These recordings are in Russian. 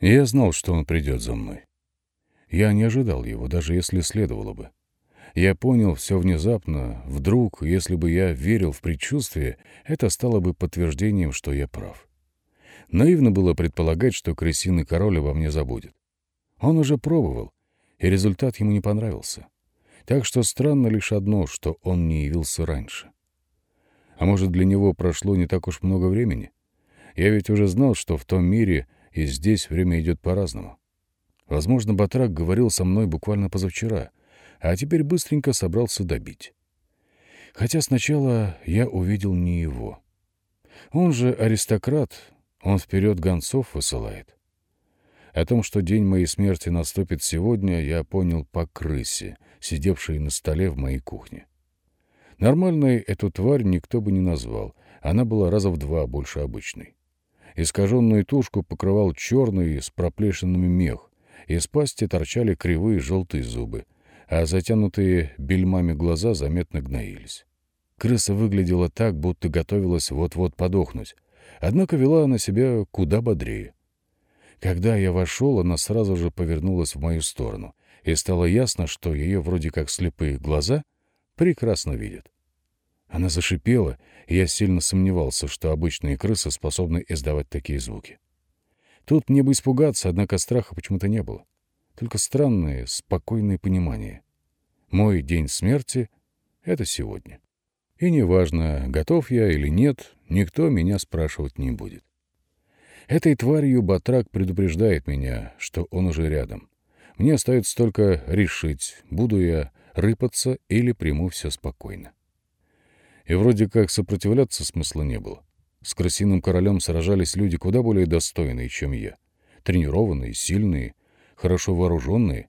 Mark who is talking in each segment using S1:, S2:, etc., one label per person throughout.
S1: Я знал, что он придет за мной. Я не ожидал его, даже если следовало бы. Я понял все внезапно, вдруг, если бы я верил в предчувствие, это стало бы подтверждением, что я прав. Наивно было предполагать, что крысиный король обо мне забудет. Он уже пробовал, и результат ему не понравился. Так что странно лишь одно, что он не явился раньше. А может, для него прошло не так уж много времени? Я ведь уже знал, что в том мире и здесь время идет по-разному. Возможно, Батрак говорил со мной буквально позавчера, а теперь быстренько собрался добить. Хотя сначала я увидел не его. Он же аристократ, он вперед гонцов высылает. О том, что день моей смерти наступит сегодня, я понял по крысе, сидевшей на столе в моей кухне. Нормальной эту тварь никто бы не назвал, она была раза в два больше обычной. Искаженную тушку покрывал черный с проплешинами мех, из пасти торчали кривые желтые зубы, а затянутые бельмами глаза заметно гноились. Крыса выглядела так, будто готовилась вот-вот подохнуть, однако вела она себя куда бодрее. Когда я вошел, она сразу же повернулась в мою сторону, и стало ясно, что ее вроде как слепые глаза прекрасно видят. Она зашипела, и я сильно сомневался, что обычные крысы способны издавать такие звуки. Тут мне бы испугаться, однако страха почему-то не было. Только странное, спокойное понимание. Мой день смерти — это сегодня. И неважно, готов я или нет, никто меня спрашивать не будет. Этой тварью Батрак предупреждает меня, что он уже рядом. Мне остается только решить, буду я рыпаться или приму все спокойно. И вроде как сопротивляться смысла не было. С крысиным королем сражались люди куда более достойные, чем я. Тренированные, сильные, хорошо вооруженные.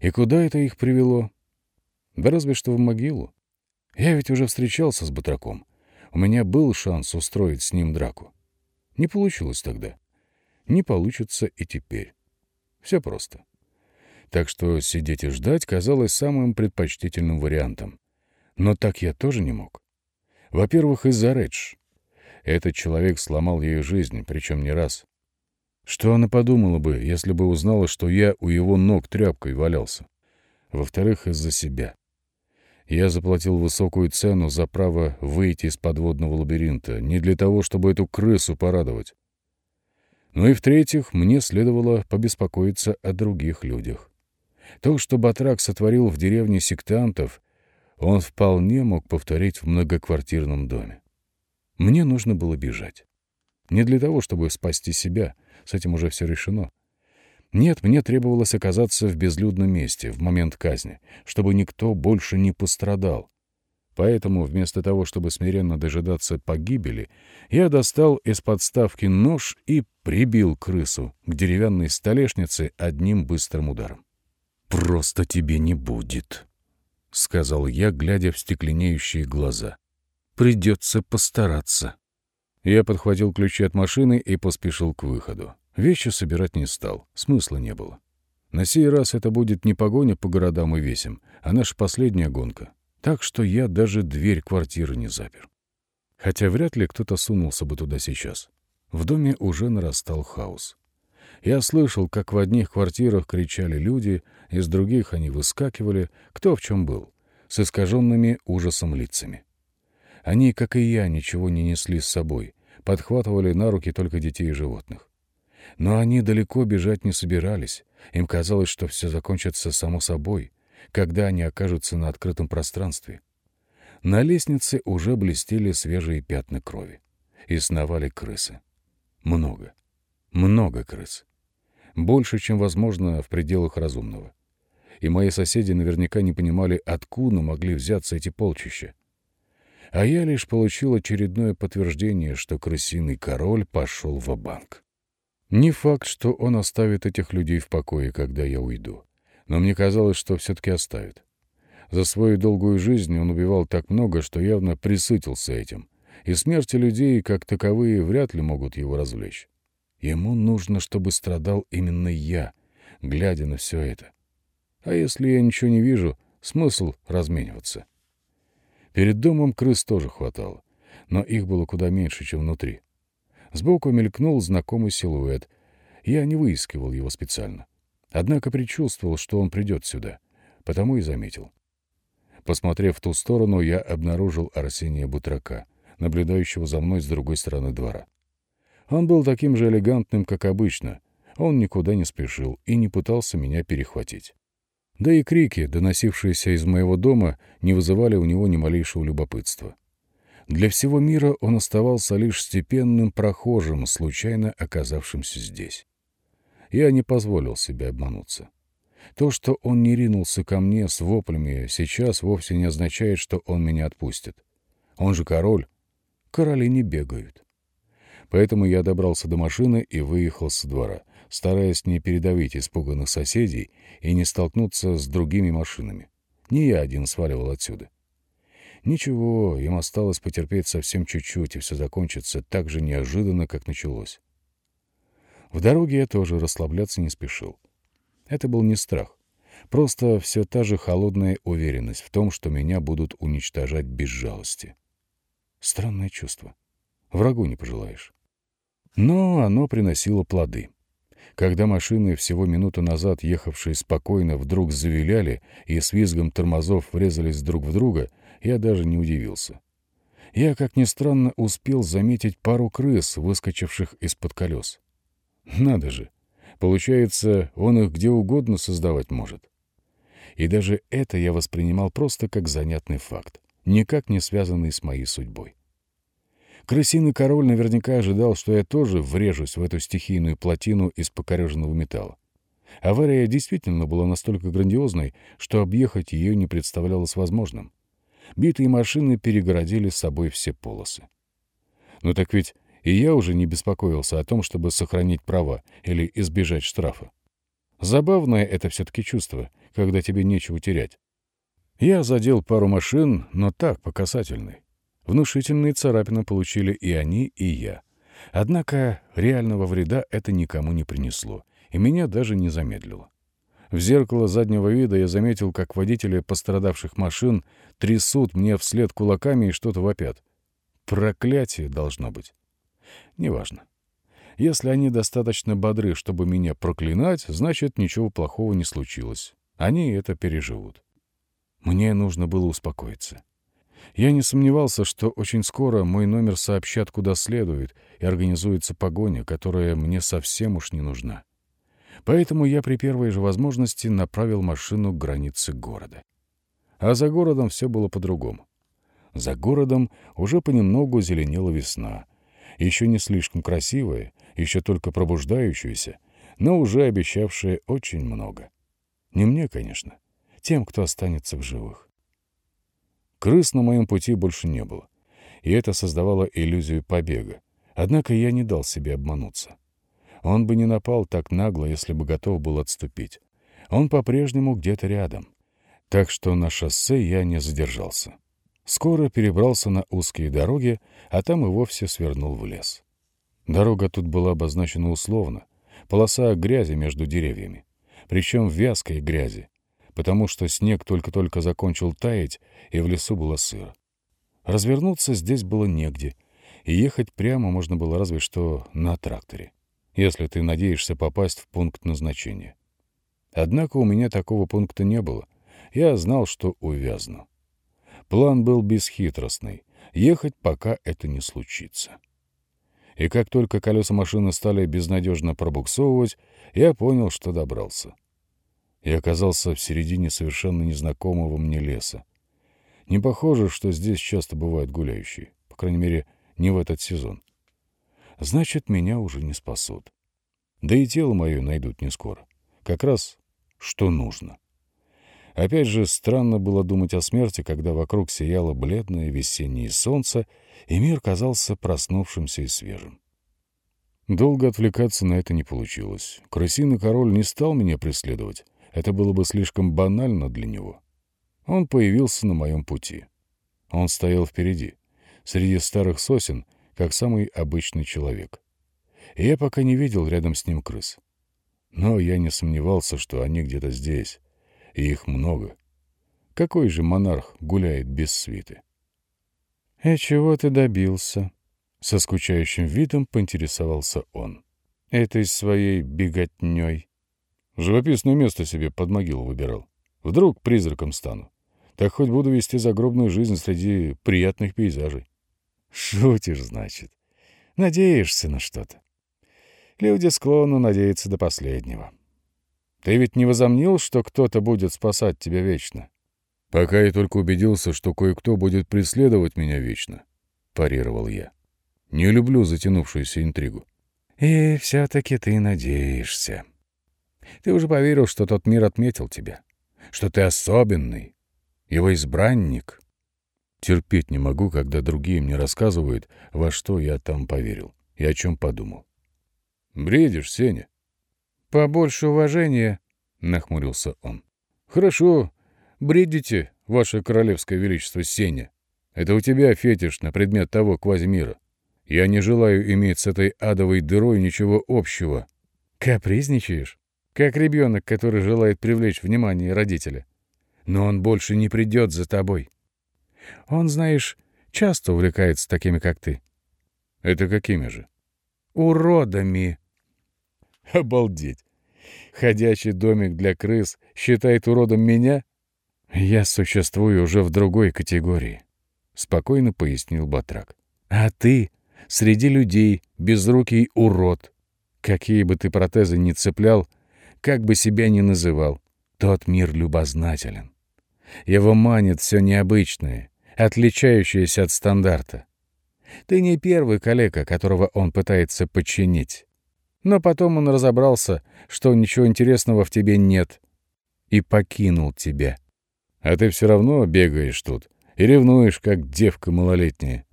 S1: И куда это их привело? Да разве что в могилу. Я ведь уже встречался с Батраком. У меня был шанс устроить с ним драку. Не получилось тогда. Не получится и теперь. Все просто. Так что сидеть и ждать казалось самым предпочтительным вариантом. Но так я тоже не мог. Во-первых, из-за Редж. Этот человек сломал ее жизнь, причем не раз. Что она подумала бы, если бы узнала, что я у его ног тряпкой валялся? Во-вторых, из-за себя. Я заплатил высокую цену за право выйти из подводного лабиринта, не для того, чтобы эту крысу порадовать. Ну и в-третьих, мне следовало побеспокоиться о других людях. То, что Батрак сотворил в деревне сектантов, он вполне мог повторить в многоквартирном доме. Мне нужно было бежать. Не для того, чтобы спасти себя, с этим уже все решено. Нет, мне требовалось оказаться в безлюдном месте в момент казни, чтобы никто больше не пострадал. Поэтому вместо того, чтобы смиренно дожидаться погибели, я достал из подставки нож и прибил крысу к деревянной столешнице одним быстрым ударом. «Просто тебе не будет», — сказал я, глядя в стекленеющие глаза. «Придется постараться». Я подхватил ключи от машины и поспешил к выходу. Вещи собирать не стал, смысла не было. На сей раз это будет не погоня по городам и весям, а наша последняя гонка. Так что я даже дверь квартиры не запер. Хотя вряд ли кто-то сунулся бы туда сейчас. В доме уже нарастал хаос. Я слышал, как в одних квартирах кричали люди, из других они выскакивали, кто в чем был, с искаженными ужасом лицами. Они, как и я, ничего не несли с собой, подхватывали на руки только детей и животных. Но они далеко бежать не собирались. Им казалось, что все закончится само собой, когда они окажутся на открытом пространстве. На лестнице уже блестели свежие пятна крови. И сновали крысы. Много. Много крыс. Больше, чем возможно в пределах разумного. И мои соседи наверняка не понимали, откуда могли взяться эти полчища. А я лишь получил очередное подтверждение, что крысиный король пошел в банк не факт, что он оставит этих людей в покое, когда я уйду. Но мне казалось, что все-таки оставит. За свою долгую жизнь он убивал так много, что явно присытился этим. И смерти людей, как таковые, вряд ли могут его развлечь. Ему нужно, чтобы страдал именно я, глядя на все это. А если я ничего не вижу, смысл размениваться. Перед домом крыс тоже хватало, но их было куда меньше, чем внутри. Сбоку мелькнул знакомый силуэт, Я не выискивал его специально. Однако предчувствовал, что он придет сюда, потому и заметил. Посмотрев в ту сторону, я обнаружил Арсения Бутрака, наблюдающего за мной с другой стороны двора. Он был таким же элегантным, как обычно. Он никуда не спешил и не пытался меня перехватить. Да и крики, доносившиеся из моего дома, не вызывали у него ни малейшего любопытства. Для всего мира он оставался лишь степенным прохожим, случайно оказавшимся здесь. Я не позволил себе обмануться. То, что он не ринулся ко мне с воплями, сейчас вовсе не означает, что он меня отпустит. Он же король. Короли не бегают. Поэтому я добрался до машины и выехал со двора, стараясь не передавить испуганных соседей и не столкнуться с другими машинами. Не я один сваливал отсюда. Ничего, им осталось потерпеть совсем чуть-чуть, и все закончится так же неожиданно, как началось. В дороге я тоже расслабляться не спешил. Это был не страх. Просто все та же холодная уверенность в том, что меня будут уничтожать без жалости. Странное чувство. Врагу не пожелаешь. Но оно приносило плоды. Когда машины, всего минуту назад ехавшие спокойно, вдруг завиляли и с визгом тормозов врезались друг в друга, я даже не удивился. Я, как ни странно, успел заметить пару крыс, выскочивших из-под колес. Надо же! Получается, он их где угодно создавать может. И даже это я воспринимал просто как занятный факт, никак не связанный с моей судьбой. Крысиный король наверняка ожидал, что я тоже врежусь в эту стихийную плотину из покореженного металла. Авария действительно была настолько грандиозной, что объехать ее не представлялось возможным. Битые машины перегородили с собой все полосы. Но так ведь и я уже не беспокоился о том, чтобы сохранить права или избежать штрафа. Забавное это все-таки чувство, когда тебе нечего терять. Я задел пару машин, но так, по касательной. Внушительные царапины получили и они, и я. Однако реального вреда это никому не принесло, и меня даже не замедлило. В зеркало заднего вида я заметил, как водители пострадавших машин трясут мне вслед кулаками и что-то вопят. Проклятие должно быть. Неважно. Если они достаточно бодры, чтобы меня проклинать, значит, ничего плохого не случилось. Они это переживут. Мне нужно было успокоиться. Я не сомневался, что очень скоро мой номер сообщат куда следует, и организуется погоня, которая мне совсем уж не нужна. Поэтому я при первой же возможности направил машину к границе города. А за городом все было по-другому. За городом уже понемногу зеленела весна, еще не слишком красивая, еще только пробуждающаяся, но уже обещавшая очень много. Не мне, конечно, тем, кто останется в живых. Крыс на моем пути больше не было, и это создавало иллюзию побега. Однако я не дал себе обмануться. Он бы не напал так нагло, если бы готов был отступить. Он по-прежнему где-то рядом. Так что на шоссе я не задержался. Скоро перебрался на узкие дороги, а там и вовсе свернул в лес. Дорога тут была обозначена условно, полоса грязи между деревьями, причем вязкой грязи, потому что снег только-только закончил таять, и в лесу было сыро. Развернуться здесь было негде, и ехать прямо можно было разве что на тракторе, если ты надеешься попасть в пункт назначения. Однако у меня такого пункта не было. Я знал, что увязну. План был бесхитростный — ехать, пока это не случится. И как только колеса машины стали безнадежно пробуксовывать, я понял, что добрался. И оказался в середине совершенно незнакомого мне леса. Не похоже, что здесь часто бывают гуляющие, по крайней мере, не в этот сезон. Значит, меня уже не спасут. Да и тело мое найдут не скоро. Как раз что нужно. Опять же, странно было думать о смерти, когда вокруг сияло бледное весеннее солнце, и мир казался проснувшимся и свежим. Долго отвлекаться на это не получилось. Крысиный король не стал меня преследовать. Это было бы слишком банально для него. Он появился на моем пути. Он стоял впереди, среди старых сосен, как самый обычный человек. И я пока не видел рядом с ним крыс. Но я не сомневался, что они где-то здесь, и их много. Какой же монарх гуляет без свиты? — И чего ты добился? — со скучающим видом поинтересовался он. Этой своей беготней. Живописное место себе под могилу выбирал. Вдруг призраком стану. Так хоть буду вести загробную жизнь среди приятных пейзажей. Шутишь, значит. Надеешься на что-то. Люди склонны надеяться до последнего. Ты ведь не возомнил, что кто-то будет спасать тебя вечно? Пока я только убедился, что кое-кто будет преследовать меня вечно, — парировал я. Не люблю затянувшуюся интригу. И все-таки ты надеешься. Ты уже поверил, что тот мир отметил тебя, что ты особенный, его избранник. Терпеть не могу, когда другие мне рассказывают, во что я там поверил и о чем подумал. Бредишь, Сеня. Побольше уважения, — нахмурился он. Хорошо, бредите, ваше королевское величество Сеня. Это у тебя фетиш на предмет того квазимира. Я не желаю иметь с этой адовой дырой ничего общего. Капризничаешь? Как ребенок, который желает привлечь внимание родителя но он больше не придет за тобой. Он, знаешь, часто увлекается такими, как ты. Это какими же? Уродами. Обалдеть. Ходячий домик для крыс считает уродом меня? Я существую уже в другой категории, — спокойно пояснил Батрак. А ты среди людей безрукий урод. Какие бы ты протезы ни цеплял, как бы себя ни называл, тот мир любознателен. Его манит все необычное, отличающееся от стандарта. Ты не первый коллега, которого он пытается подчинить. Но потом он разобрался, что ничего интересного в тебе нет, и покинул тебя. А ты все равно бегаешь тут и ревнуешь, как девка малолетняя.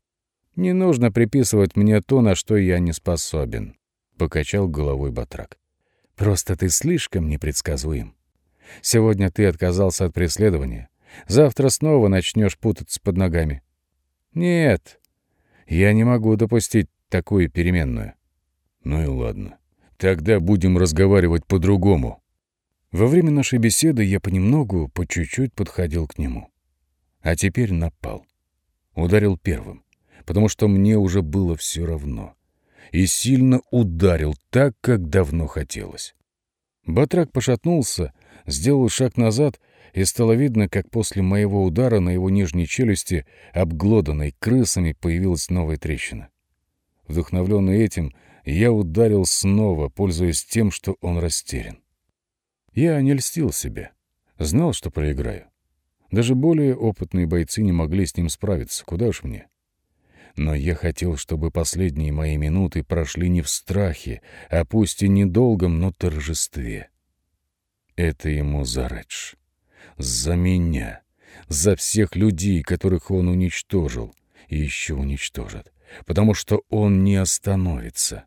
S1: Не нужно приписывать мне то, на что я не способен, — покачал головой Батрак. Просто ты слишком непредсказуем. Сегодня ты отказался от преследования. Завтра снова начнешь путаться под ногами. Нет, я не могу допустить такую переменную. Ну и ладно. Тогда будем разговаривать по-другому. Во время нашей беседы я понемногу, по чуть-чуть подходил к нему. А теперь напал. Ударил первым, потому что мне уже было все равно. И сильно ударил так, как давно хотелось. Батрак пошатнулся, сделал шаг назад, и стало видно, как после моего удара на его нижней челюсти, обглоданной крысами, появилась новая трещина. Вдохновленный этим, я ударил снова, пользуясь тем, что он растерян. Я не льстил себе. Знал, что проиграю. Даже более опытные бойцы не могли с ним справиться, куда уж мне. Но я хотел, чтобы последние мои минуты прошли не в страхе, а пусть и недолгом, но торжестве. Это ему за Редж. За меня. За всех людей, которых он уничтожил. И еще уничтожит. Потому что он не остановится.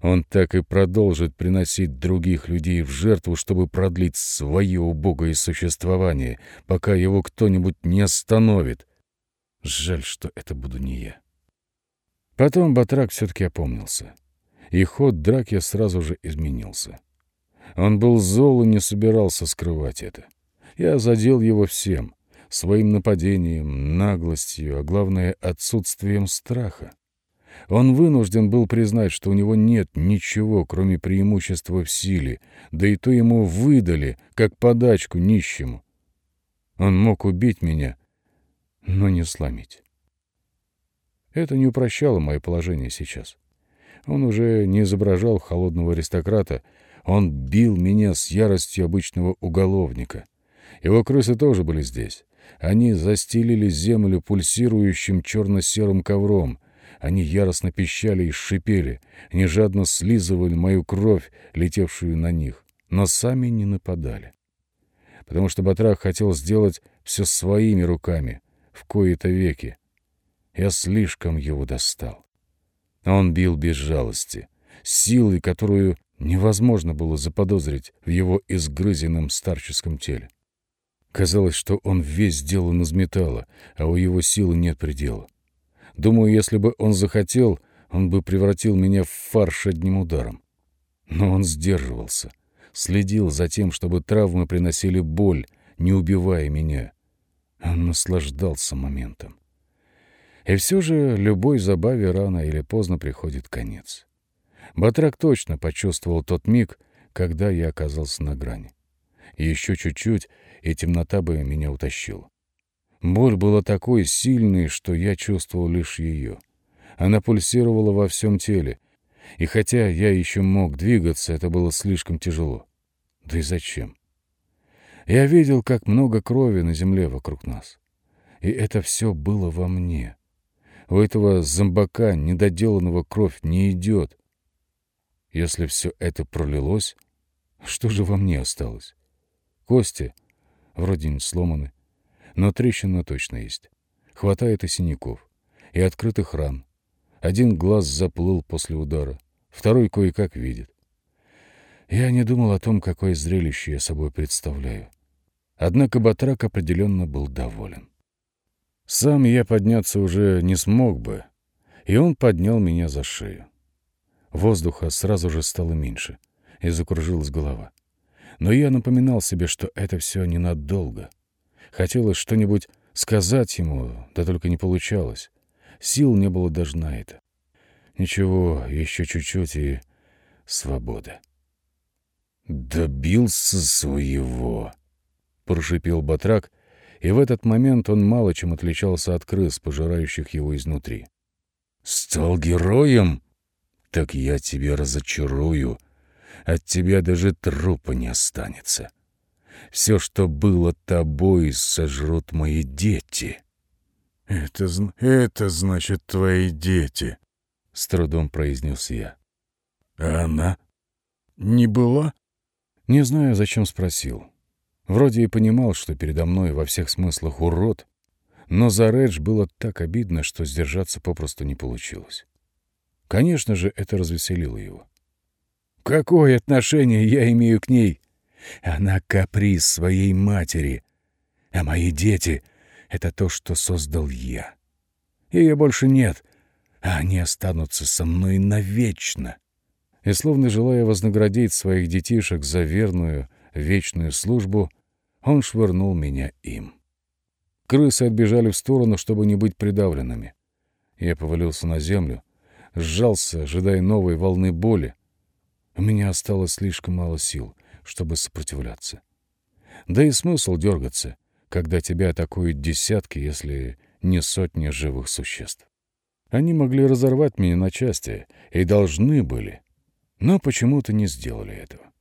S1: Он так и продолжит приносить других людей в жертву, чтобы продлить свое убогое существование, пока его кто-нибудь не остановит. Жаль, что это буду не я. Потом Батрак все-таки опомнился. И ход драки сразу же изменился. Он был зол и не собирался скрывать это. Я задел его всем — своим нападением, наглостью, а главное — отсутствием страха. Он вынужден был признать, что у него нет ничего, кроме преимущества в силе, да и то ему выдали, как подачку нищему. Он мог убить меня, но не сломить. Это не упрощало мое положение сейчас. Он уже не изображал холодного аристократа, он бил меня с яростью обычного уголовника. Его крысы тоже были здесь. Они застелили землю пульсирующим черно-серым ковром. Они яростно пищали и шипели, они жадно слизывали мою кровь, летевшую на них, но сами не нападали. Потому что Батрак хотел сделать все своими руками, в кои-то веки. Я слишком его достал. Он бил без жалости, силой, которую невозможно было заподозрить в его изгрызенном старческом теле. Казалось, что он весь сделан из металла, а у его силы нет предела. Думаю, если бы он захотел, он бы превратил меня в фарш одним ударом. Но он сдерживался, следил за тем, чтобы травмы приносили боль, не убивая меня. Он наслаждался моментом. И все же любой забаве рано или поздно приходит конец. Батрак точно почувствовал тот миг, когда я оказался на грани. Еще чуть-чуть, и темнота бы меня утащила. Боль была такой сильной, что я чувствовал лишь ее. Она пульсировала во всем теле, и хотя я еще мог двигаться, это было слишком тяжело. Да и зачем? Я видел, как много крови на земле вокруг нас. И это все было во мне. У этого зомбака недоделанного кровь не идет. Если все это пролилось, что же во мне осталось? Кости вроде не сломаны, но трещина точно есть. Хватает и синяков, и открытых ран. Один глаз заплыл после удара, второй кое-как видит. Я не думал о том, какое зрелище я собой представляю. Однако Батрак определенно был доволен. Сам я подняться уже не смог бы, и он поднял меня за шею. Воздуха сразу же стало меньше, и закружилась голова. Но я напоминал себе, что это все ненадолго. Хотелось что-нибудь сказать ему, да только не получалось. Сил не было даже на это. Ничего, еще чуть-чуть и свобода. «Добился своего!» — прошипел Батрак, и в этот момент он мало чем отличался от крыс, пожирающих его изнутри. «Стал героем? Так я тебя разочарую. От тебя даже трупа не останется. Все, что было тобой, сожрут мои дети».
S2: «Это, это значит твои дети», — с трудом произнес я. «А она не была?»
S1: Не знаю, зачем спросил. Вроде и понимал, что передо мной во всех смыслах урод, но за Редж было так обидно, что сдержаться попросту не получилось. Конечно же, это развеселило его. «Какое отношение я имею к ней? Она каприз своей матери, а мои дети — это то, что создал я. Ее больше нет, а они останутся со мной навечно» и, словно желая вознаградить своих детишек за верную, вечную службу, он швырнул меня им. Крысы отбежали в сторону, чтобы не быть придавленными. Я повалился на землю, сжался, ожидая новой волны боли. У меня осталось слишком мало сил, чтобы сопротивляться. Да и смысл дергаться, когда тебя атакуют десятки, если не сотни живых существ. Они могли разорвать меня на части и должны были — но почему-то не сделали этого.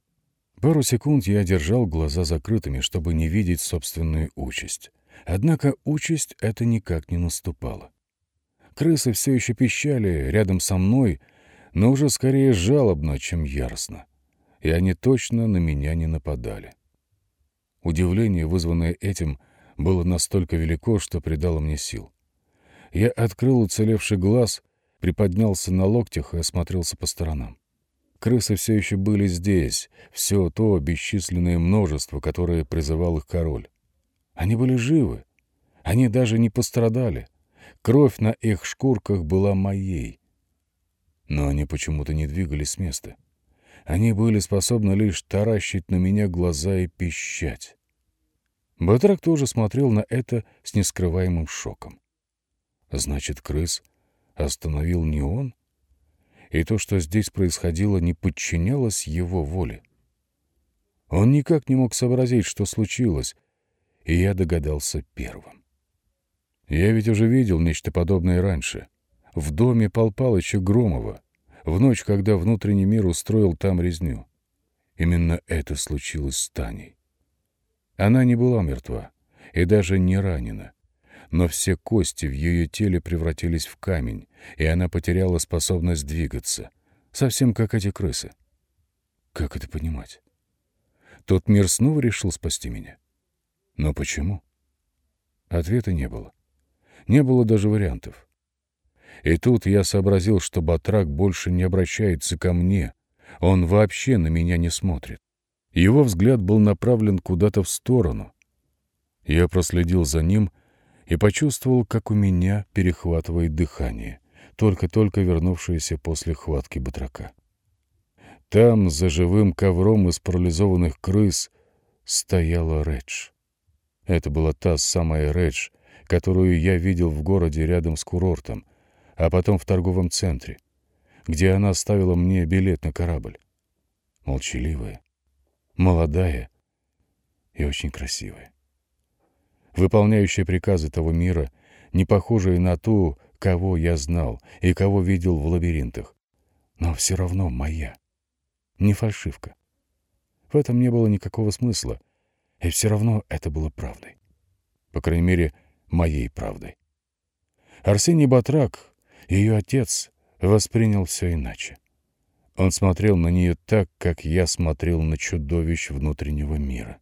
S1: Пару секунд я держал глаза закрытыми, чтобы не видеть собственную участь. Однако участь это никак не наступала. Крысы все еще пищали рядом со мной, но уже скорее жалобно, чем яростно. И они точно на меня не нападали. Удивление, вызванное этим, было настолько велико, что придало мне сил. Я открыл уцелевший глаз, приподнялся на локтях и осмотрелся по сторонам. Крысы все еще были здесь, все то бесчисленное множество, которое призывал их король. Они были живы. Они даже не пострадали. Кровь на их шкурках была моей. Но они почему-то не двигались с места. Они были способны лишь таращить на меня глаза и пищать. Батрак тоже смотрел на это с нескрываемым шоком. Значит, крыс остановил не он? — и то, что здесь происходило, не подчинялось его воле. Он никак не мог сообразить, что случилось, и я догадался первым. Я ведь уже видел нечто подобное раньше. В доме Пал Палыча Громова, в ночь, когда внутренний мир устроил там резню. Именно это случилось с Таней. Она не была мертва и даже не ранена но все кости в ее теле превратились в камень, и она потеряла способность двигаться, совсем как эти крысы. Как это понимать? Тот мир снова решил спасти меня. Но почему? Ответа не было. Не было даже вариантов. И тут я сообразил, что Батрак больше не обращается ко мне. Он вообще на меня не смотрит. Его взгляд был направлен куда-то в сторону. Я проследил за ним — и почувствовал, как у меня перехватывает дыхание, только-только вернувшееся после хватки батрака. Там, за живым ковром из парализованных крыс, стояла Редж. Это была та самая Редж, которую я видел в городе рядом с курортом, а потом в торговом центре. где она оставила мне билет на корабль. Молчаливая, молодая и очень красивая. Выполняющая приказы того мира, не похожая на ту, кого я знал и кого видел в лабиринтах, но все равно моя, не фальшивка. В этом не было никакого смысла, и все равно это было правдой. По крайней мере, моей правдой. Арсений Батрак, ее отец, воспринял все иначе. Он смотрел на нее так, как я смотрел на чудовищ внутреннего мира.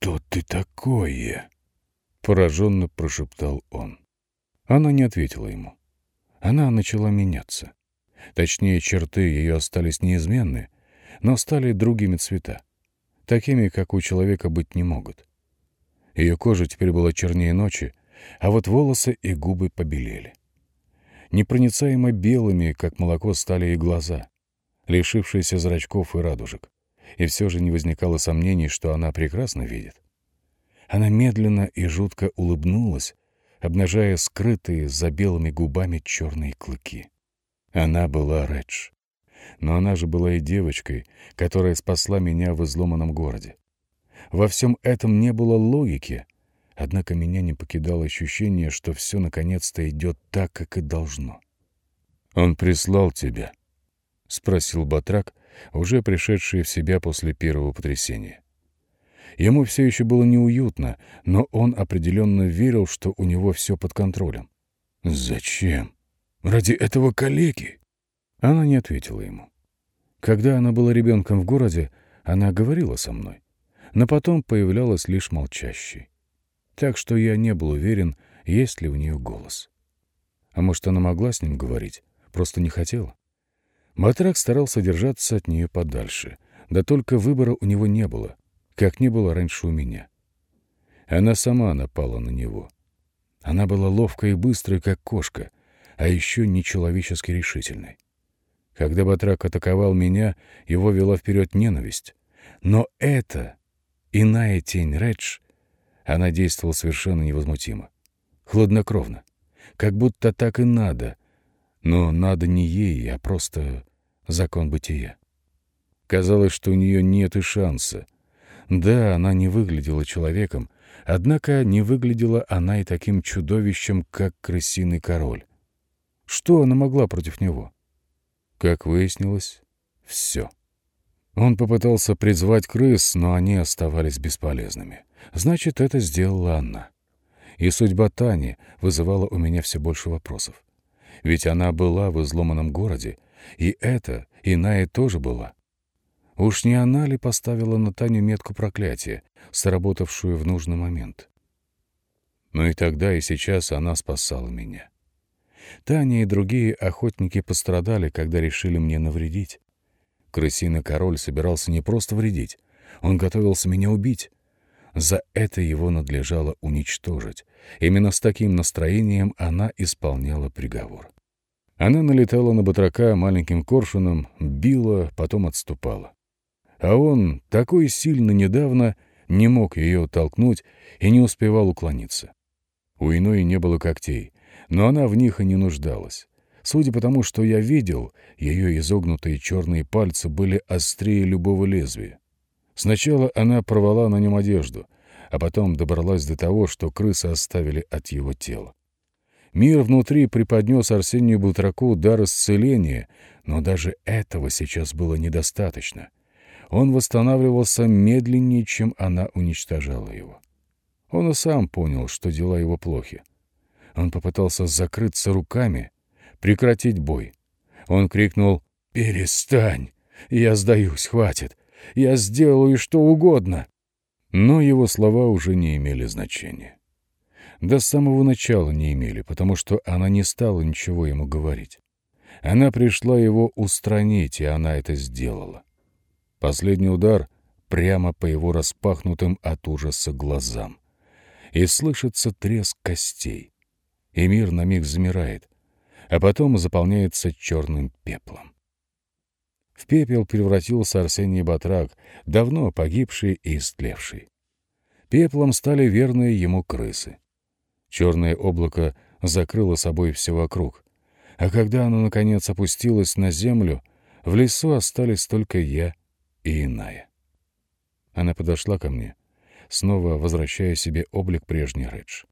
S2: «Что ты такое?»
S1: — пораженно прошептал он. Она не ответила ему. Она начала меняться. Точнее, черты ее остались неизменны, но стали другими цвета, такими, как у человека быть не могут. Ее кожа теперь была чернее ночи, а вот волосы и губы побелели. Непроницаемо белыми, как молоко, стали и глаза, лишившиеся зрачков и радужек. И все же не возникало сомнений, что она прекрасно видит. Она медленно и жутко улыбнулась, обнажая скрытые за белыми губами черные клыки. Она была Редж. Но она же была и девочкой, которая спасла меня в изломанном городе. Во всем этом не было логики, однако меня не покидало ощущение, что все наконец-то идет так, как и должно. «Он прислал тебя?» — спросил Батрак, уже пришедший в себя после первого потрясения. Ему все еще было неуютно, но он определенно верил, что у него все под контролем.
S2: «Зачем? Ради этого калеки?»
S1: Она не ответила ему. Когда она была ребенком в городе, она говорила со мной, но потом появлялась лишь молчащей. Так что я не был уверен, есть ли у нее голос. А может, она могла с ним говорить, просто не хотела? Матрак старался держаться от нее подальше, да только выбора у него не было, как не было раньше у меня. Она сама напала на него. Она была ловкой и быстрой, как кошка, а еще нечеловечески решительной. Когда Батрак атаковал меня, его вела вперед ненависть. Но это, иная тень Редж, она действовала совершенно невозмутимо. Хладнокровно. Как будто так и надо. Но надо не ей, а просто закон бытия. Казалось, что у нее нет и шанса. Да, она не выглядела человеком, однако не выглядела она и таким чудовищем, как крысиный король. Что она могла против него? Как выяснилось, все. Он попытался призвать крыс, но они оставались бесполезными. Значит, это сделала она. И судьба Тани вызывала у меня все больше вопросов. Ведь она была в изломанном городе, и это, иная тоже была. Уж не она ли поставила на Таню метку проклятия, сработавшую в нужный момент? Но и тогда, и сейчас она спасала меня. Таня и другие охотники пострадали, когда решили мне навредить. Крысиный король собирался не просто вредить, он готовился меня убить. За это его надлежало уничтожить. Именно с таким настроением она исполняла приговор. Она налетала на батрака маленьким коршуном, била, потом отступала. А он, такой сильно недавно, не мог ее толкнуть и не успевал уклониться. У иной не было когтей, но она в них и не нуждалась. Судя по тому, что я видел, ее изогнутые черные пальцы были острее любого лезвия. Сначала она порвала на нем одежду, а потом добралась до того, что крысы оставили от его тела. Мир внутри преподнес Арсению Бутраку дар исцеления, но даже этого сейчас было недостаточно. Он восстанавливался медленнее, чем она уничтожала его. Он и сам понял, что дела его плохи. Он попытался закрыться руками, прекратить бой. Он крикнул «Перестань! Я сдаюсь, хватит! Я сделаю что угодно!» Но его слова уже не имели значения. До самого начала не имели, потому что она не стала ничего ему говорить. Она пришла его устранить, и она это сделала. Последний удар прямо по его распахнутым от ужаса глазам. И слышится треск костей и мир на миг замирает, а потом заполняется черным пеплом. В пепел превратился Арсений Батрак, давно погибший и истлевший. Пеплом стали верные ему крысы. Черное облако закрыло собой все вокруг. А когда оно, наконец, опустилось на землю, в лесу остались только я и иная. Она подошла ко мне, снова возвращая себе облик прежней Редж.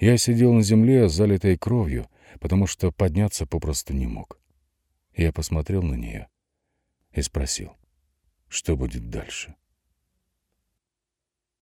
S1: Я сидел на земле, залитой кровью, потому что подняться попросту не мог. Я посмотрел на нее и спросил, что будет дальше.